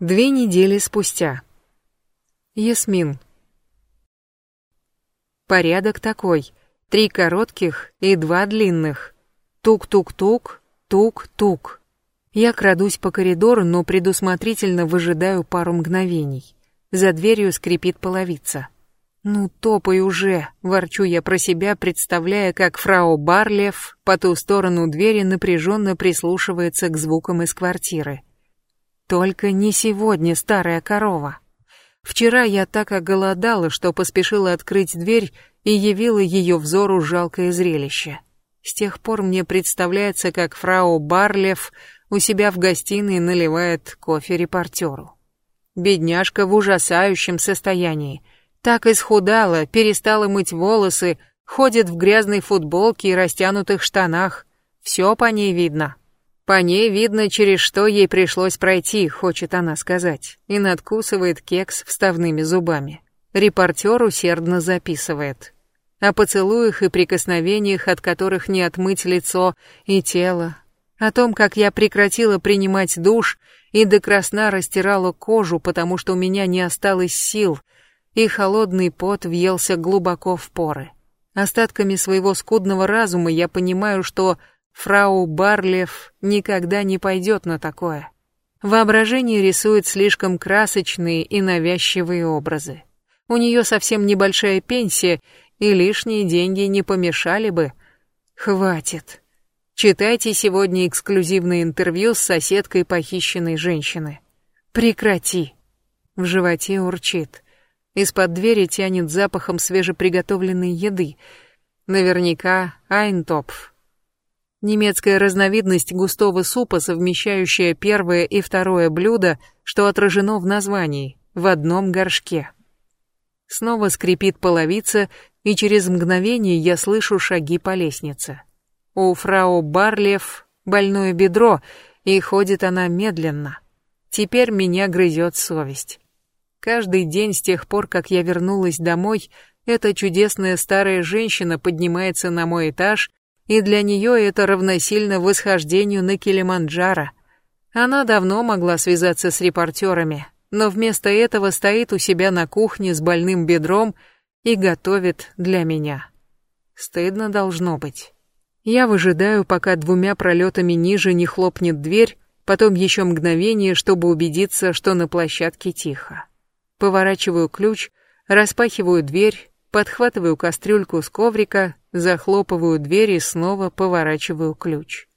Две недели спустя. Ясмин. Порядок такой. Три коротких и два длинных. Тук-тук-тук, тук-тук. Я крадусь по коридору, но предусмотрительно выжидаю пару мгновений. За дверью скрипит половица. «Ну, топай уже!» — ворчу я про себя, представляя, как фрау Барлев по ту сторону двери напряженно прислушивается к звукам из квартиры. Только не сегодня, старая корова. Вчера я так оголодала, что поспешила открыть дверь и явила ее взору жалкое зрелище. С тех пор мне представляется, как фрау Барлев у себя в гостиной наливает кофе репортеру. Бедняжка в ужасающем состоянии. Так исхудала, перестала мыть волосы, ходит в грязной футболке и растянутых штанах. Все по ней видно. По ней видно, через что ей пришлось пройти, хочет она сказать, и надкусывает кекс вставными зубами. Репортер усердно записывает. О поцелуях и прикосновениях, от которых не отмыть лицо и тело. О том, как я прекратила принимать душ и до красна растирала кожу, потому что у меня не осталось сил, и холодный пот въелся глубоко в поры. Остатками своего скудного разума я понимаю, что Фрау Барлев никогда не пойдет на такое. Воображение рисует слишком красочные и навязчивые образы. У нее совсем небольшая пенсия, и лишние деньги не помешали бы. Хватит. Читайте сегодня эксклюзивное интервью с соседкой похищенной женщины. Прекрати. В животе урчит. Из-под двери тянет запахом свежеприготовленной еды. Наверняка Айнтопф. Немецкая разновидность густого супа, совмещающая первое и второе блюдо, что отражено в названии, в одном горшке. Снова скрипит половица, и через мгновение я слышу шаги по лестнице. У фрау Барлев больное бедро, и ходит она медленно. Теперь меня грызет совесть. Каждый день с тех пор, как я вернулась домой, эта чудесная старая женщина поднимается на мой этаж и для нее это равносильно восхождению на Килиманджаро. Она давно могла связаться с репортерами, но вместо этого стоит у себя на кухне с больным бедром и готовит для меня. Стыдно должно быть. Я выжидаю, пока двумя пролетами ниже не хлопнет дверь, потом еще мгновение, чтобы убедиться, что на площадке тихо. Поворачиваю ключ, распахиваю дверь, подхватываю кастрюльку с коврика, захлопываю дверь и снова поворачиваю ключ.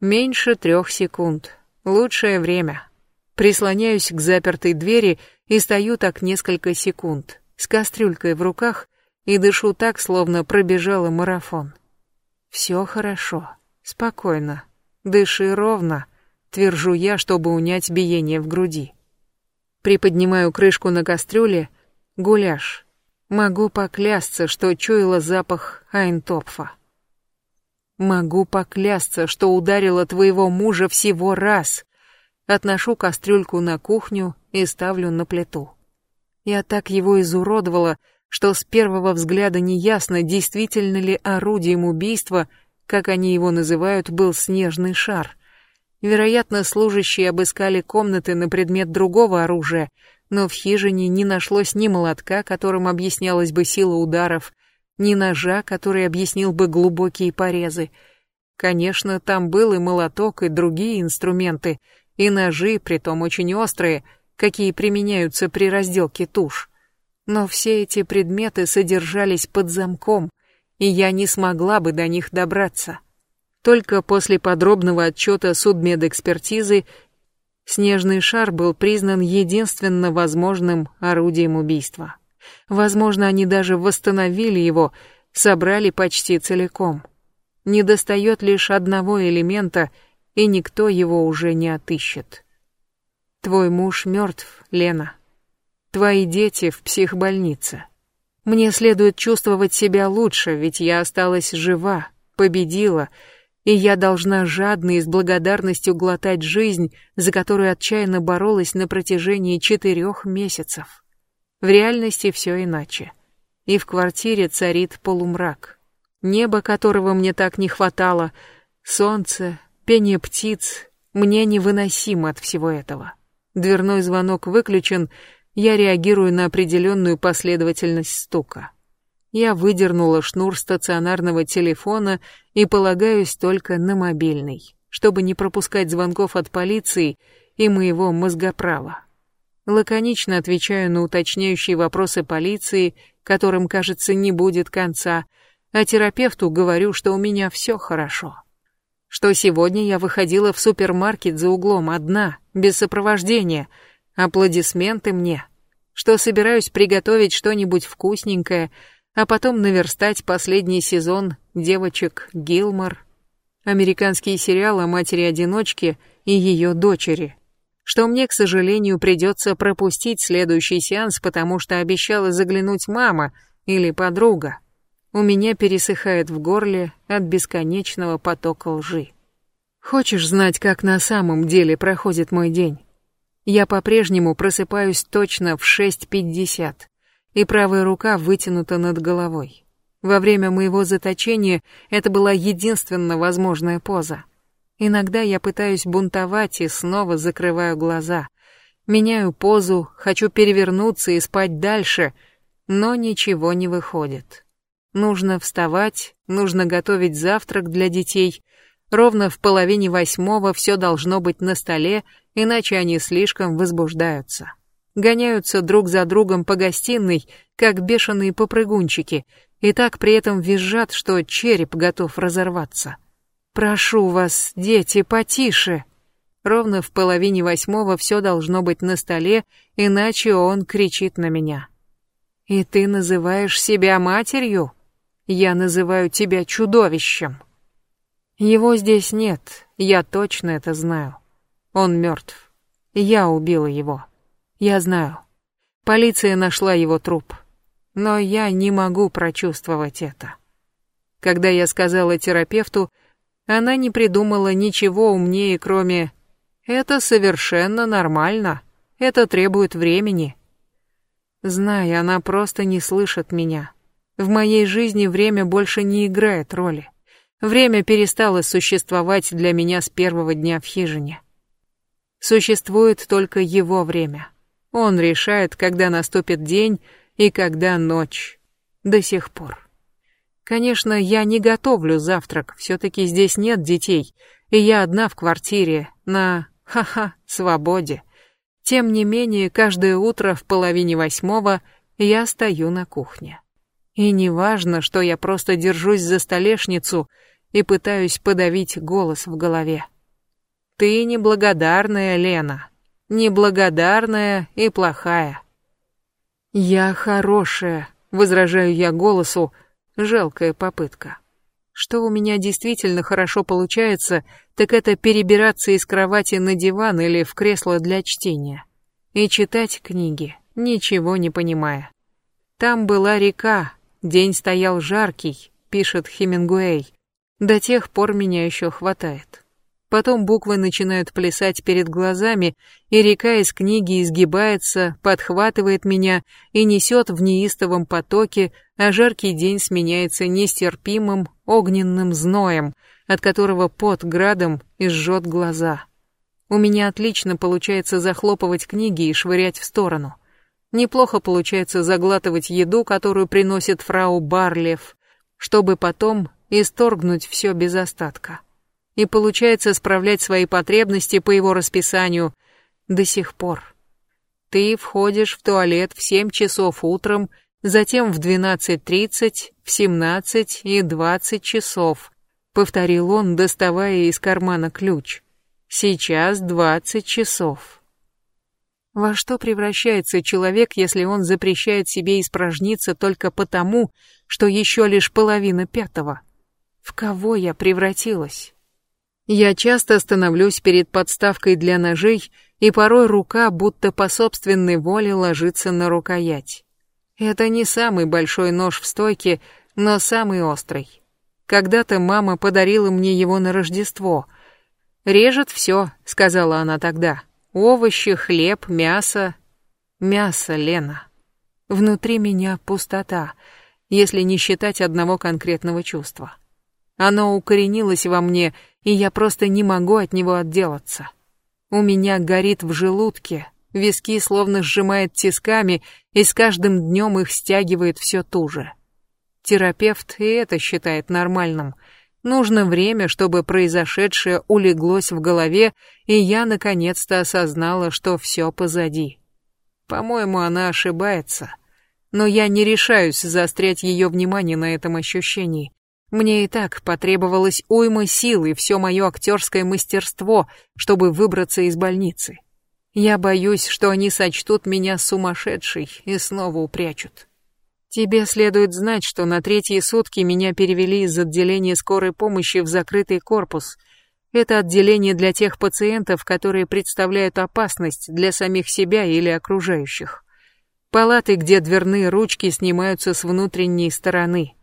Меньше трех секунд. Лучшее время. Прислоняюсь к запертой двери и стою так несколько секунд, с кастрюлькой в руках, и дышу так, словно пробежала марафон. Все хорошо, спокойно, дыши ровно, твержу я, чтобы унять биение в груди. Приподнимаю крышку на кастрюле, гуляш, Могу поклясться, что чуяла запах Айнтопфа. Могу поклясться, что ударила твоего мужа всего раз. Отношу кастрюльку на кухню и ставлю на плиту. Я так его изуродовала, что с первого взгляда неясно, действительно ли орудием убийства, как они его называют, был снежный шар. Вероятно, служащие обыскали комнаты на предмет другого оружия — но в хижине не нашлось ни молотка, которым объяснялась бы сила ударов, ни ножа, который объяснил бы глубокие порезы. Конечно, там был и молоток, и другие инструменты, и ножи, притом очень острые, какие применяются при разделке туш. Но все эти предметы содержались под замком, и я не смогла бы до них добраться. Только после подробного отчета судмедэкспертизы Снежный шар был признан единственно возможным орудием убийства. Возможно, они даже восстановили его, собрали почти целиком. Недостает лишь одного элемента, и никто его уже не отыщет. Твой муж мертв, Лена. Твои дети в психбольнице. Мне следует чувствовать себя лучше, ведь я осталась жива, победила, и я должна жадно и с благодарностью глотать жизнь, за которую отчаянно боролась на протяжении четырех месяцев. В реальности все иначе. И в квартире царит полумрак. Небо, которого мне так не хватало, солнце, пение птиц, мне невыносимо от всего этого. Дверной звонок выключен, я реагирую на определенную последовательность стука. Я выдернула шнур стационарного телефона и полагаюсь только на мобильный, чтобы не пропускать звонков от полиции и моего мозгоправа. Лаконично отвечаю на уточняющие вопросы полиции, которым, кажется, не будет конца, а терапевту говорю, что у меня все хорошо. Что сегодня я выходила в супермаркет за углом одна, без сопровождения, аплодисменты мне. Что собираюсь приготовить что-нибудь вкусненькое, а потом наверстать последний сезон девочек Гилмор. Американский сериал о матери-одиночке и ее дочери. Что мне, к сожалению, придется пропустить следующий сеанс, потому что обещала заглянуть мама или подруга. У меня пересыхает в горле от бесконечного потока лжи. Хочешь знать, как на самом деле проходит мой день? Я по-прежнему просыпаюсь точно в 6.50, и правая рука вытянута над головой. Во время моего заточения это была единственно возможная поза. Иногда я пытаюсь бунтовать и снова закрываю глаза. Меняю позу, хочу перевернуться и спать дальше, но ничего не выходит. Нужно вставать, нужно готовить завтрак для детей. Ровно в половине восьмого все должно быть на столе, иначе они слишком возбуждаются. Гоняются друг за другом по гостиной, как бешеные попрыгунчики, и так при этом визжат, что череп готов разорваться. «Прошу вас, дети, потише!» Ровно в половине восьмого все должно быть на столе, иначе он кричит на меня. «И ты называешь себя матерью?» Я называю тебя чудовищем. Его здесь нет, я точно это знаю. Он мертв. Я убила его. Я знаю. Полиция нашла его труп. Но я не могу прочувствовать это. Когда я сказала терапевту, она не придумала ничего умнее, кроме «это совершенно нормально, это требует времени». Зная, она просто не слышит меня. В моей жизни время больше не играет роли. Время перестало существовать для меня с первого дня в хижине. Существует только его время. Он решает, когда наступит день и когда ночь. До сих пор. Конечно, я не готовлю завтрак, все-таки здесь нет детей, и я одна в квартире, на, ха-ха, свободе. Тем не менее, каждое утро в половине восьмого я стою на кухне. И не важно, что я просто держусь за столешницу и пытаюсь подавить голос в голове. Ты неблагодарная, Лена. Неблагодарная и плохая. Я хорошая, возражаю я голосу, жалкая попытка. Что у меня действительно хорошо получается, так это перебираться из кровати на диван или в кресло для чтения. И читать книги, ничего не понимая. Там была река, День стоял жаркий, пишет Хемингуэй. До тех пор меня еще хватает. Потом буквы начинают плясать перед глазами, и река из книги изгибается, подхватывает меня и несет в неистовом потоке, а жаркий день сменяется нестерпимым огненным зноем, от которого пот градом изжжет глаза. У меня отлично получается захлопывать книги и швырять в сторону. Неплохо получается заглатывать еду, которую приносит фрау Барлев, чтобы потом исторгнуть все без остатка. И получается справлять свои потребности по его расписанию до сих пор. Ты входишь в туалет в 7 часов утром, затем в 12.30, в 17 и 20 часов, повторил он, доставая из кармана ключ. Сейчас 20 часов. Во что превращается человек, если он запрещает себе испражниться только потому, что еще лишь половина пятого? В кого я превратилась? Я часто становлюсь перед подставкой для ножей, и порой рука будто по собственной воле ложится на рукоять. Это не самый большой нож в стойке, но самый острый. Когда-то мама подарила мне его на Рождество. «Режет все», — сказала она тогда. Овощи, хлеб, мясо. Мясо, Лена. Внутри меня пустота, если не считать одного конкретного чувства. Оно укоренилось во мне, и я просто не могу от него отделаться. У меня горит в желудке, виски словно сжимает тисками, и с каждым днем их стягивает все туже. Терапевт и это считает нормальным. Нужно время, чтобы произошедшее улеглось в голове, и я наконец-то осознала, что все позади. По-моему, она ошибается. Но я не решаюсь заострять ее внимание на этом ощущении. Мне и так потребовалось уйма сил и все мое актерское мастерство, чтобы выбраться из больницы. Я боюсь, что они сочтут меня сумасшедшей и снова упрячут. Тебе следует знать, что на третьи сутки меня перевели из отделения скорой помощи в закрытый корпус. Это отделение для тех пациентов, которые представляют опасность для самих себя или окружающих. Палаты, где дверные ручки снимаются с внутренней стороны.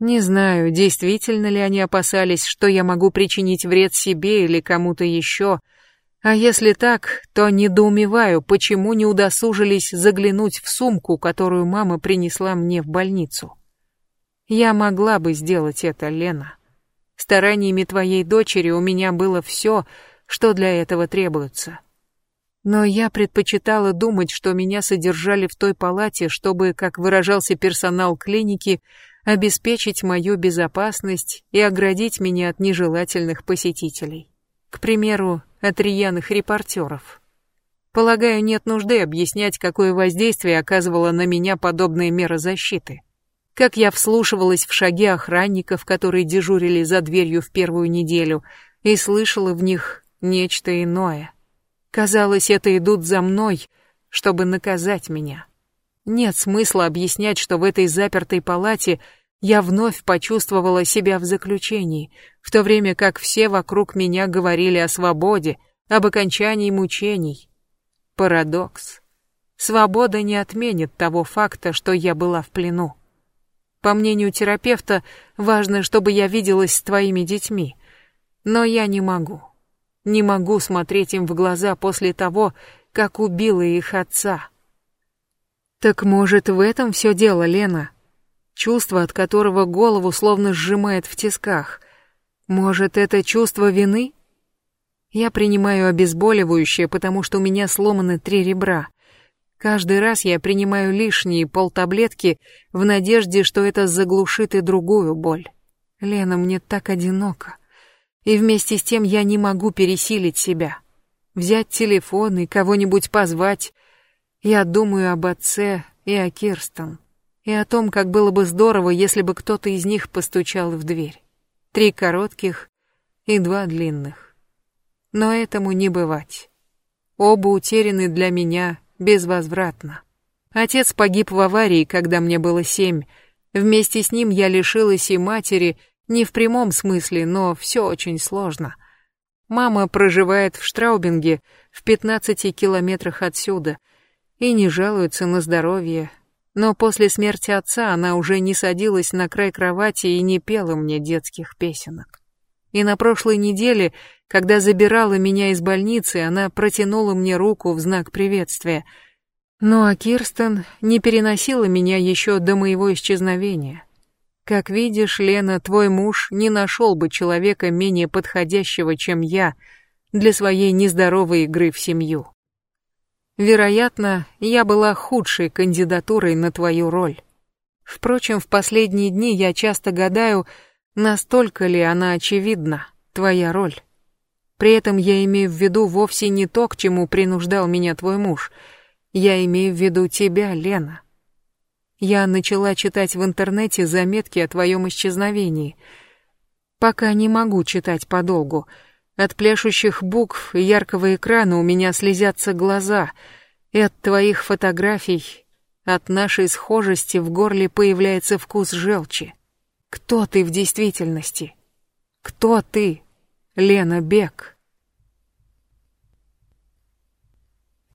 Не знаю, действительно ли они опасались, что я могу причинить вред себе или кому-то еще, а если так, то недоумеваю, почему не удосужились заглянуть в сумку, которую мама принесла мне в больницу. Я могла бы сделать это, Лена. Стараниями твоей дочери у меня было все, что для этого требуется. Но я предпочитала думать, что меня содержали в той палате, чтобы, как выражался персонал клиники, обеспечить мою безопасность и оградить меня от нежелательных посетителей. К примеру, от рьяных репортеров. Полагаю, нет нужды объяснять, какое воздействие оказывала на меня подобная мера защиты. Как я вслушивалась в шаги охранников, которые дежурили за дверью в первую неделю, и слышала в них нечто иное. Казалось, это идут за мной, чтобы наказать меня. Нет смысла объяснять, что в этой запертой палате я вновь почувствовала себя в заключении, в то время как все вокруг меня говорили о свободе, об окончании мучений. Парадокс. Свобода не отменит того факта, что я была в плену. По мнению терапевта, важно, чтобы я виделась с твоими детьми. Но я не могу. Не могу смотреть им в глаза после того, как убила их отца. Так может, в этом все дело, Лена? Чувство, от которого голову словно сжимает в тисках. Может, это чувство вины? Я принимаю обезболивающее, потому что у меня сломаны три ребра. Каждый раз я принимаю лишние полтаблетки в надежде, что это заглушит и другую боль. Лена, мне так одиноко. И вместе с тем я не могу пересилить себя. Взять телефон и кого-нибудь позвать, я думаю об отце и о Кирстен, и о том, как было бы здорово, если бы кто-то из них постучал в дверь. Три коротких и два длинных. Но этому не бывать. Оба утеряны для меня безвозвратно. Отец погиб в аварии, когда мне было семь. Вместе с ним я лишилась и матери, не в прямом смысле, но все очень сложно. Мама проживает в Штраубинге, в 15 километрах отсюда — и не жалуется на здоровье. Но после смерти отца она уже не садилась на край кровати и не пела мне детских песенок. И на прошлой неделе, когда забирала меня из больницы, она протянула мне руку в знак приветствия. Ну а Кирстен не переносила меня еще до моего исчезновения. Как видишь, Лена, твой муж не нашел бы человека менее подходящего, чем я, для своей нездоровой игры в семью. Вероятно, я была худшей кандидатурой на твою роль. Впрочем, в последние дни я часто гадаю, настолько ли она очевидна, твоя роль. При этом я имею в виду вовсе не то, к чему принуждал меня твой муж. Я имею в виду тебя, Лена. Я начала читать в интернете заметки о твоем исчезновении. Пока не могу читать подолгу — от пляшущих букв и яркого экрана у меня слезятся глаза, и от твоих фотографий, от нашей схожести в горле появляется вкус желчи. Кто ты в действительности? Кто ты, Лена Бек?